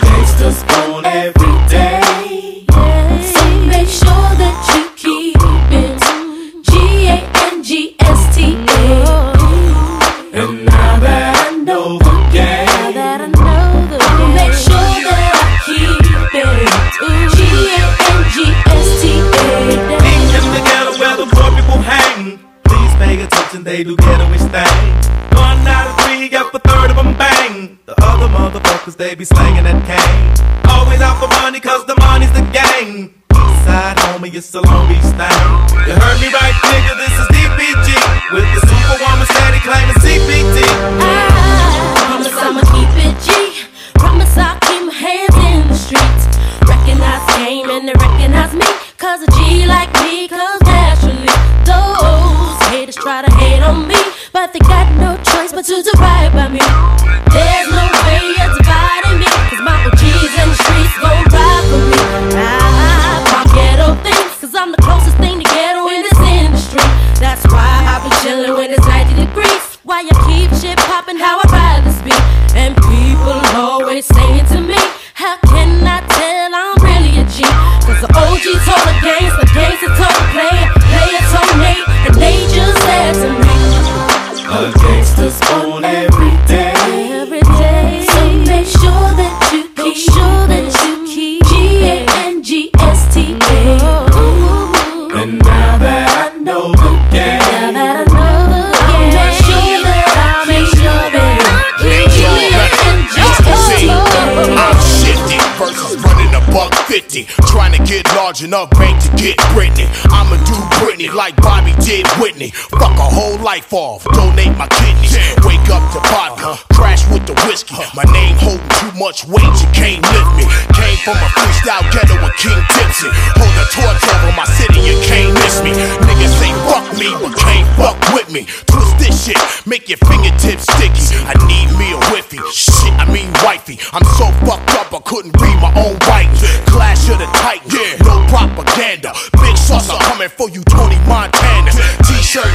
gangsters bone every day. So make sure that you keep it G A N G S T A. And now that I know the game, I'll make sure that I keep it G A N G S T A. Even if the ghetto where the poor people hang, please pay attention, they do ghettoish things. No, I'm up a third of them bang. The other motherfuckers, they be slanging that cane. Always out for money, cause the money's the game. Side homie, it's a Long Beach thing. You heard me right, nigga, this is DPG. With the superwoman steady claiming CPT. I ah, promise I'ma keep it G. Promise I'll keep my hands in the streets. Recognize game and they recognize me. Cause a G like me comes naturally. Those haters try to. But they got no choice but to right by me. There's no way you're dividing me. Cause my OGs in the streets gon' ride for me. I pop ghetto things. Cause I'm the closest thing to ghetto in this industry. That's why I be chillin' when it's 90 degrees. Why you keep shit poppin', how I'd rather speak. And people always saying to me, How can I tell 50. Trying to get large enough bank to get Britney. I'ma do Britney like Bobby did Whitney. Fuck a whole life off, donate my kidneys. Wake up to vodka, crash with the whiskey. My name holding too much weight, you can't lift me. Came from a freestyle ghetto with King Tipsy. Your fingertips sticky. I need me a whiffy. Shit, I mean wifey. I'm so fucked up, I couldn't read my own writing. Clash of the Titans, no propaganda. Big saucer coming for you, Tony Montana. T-shirt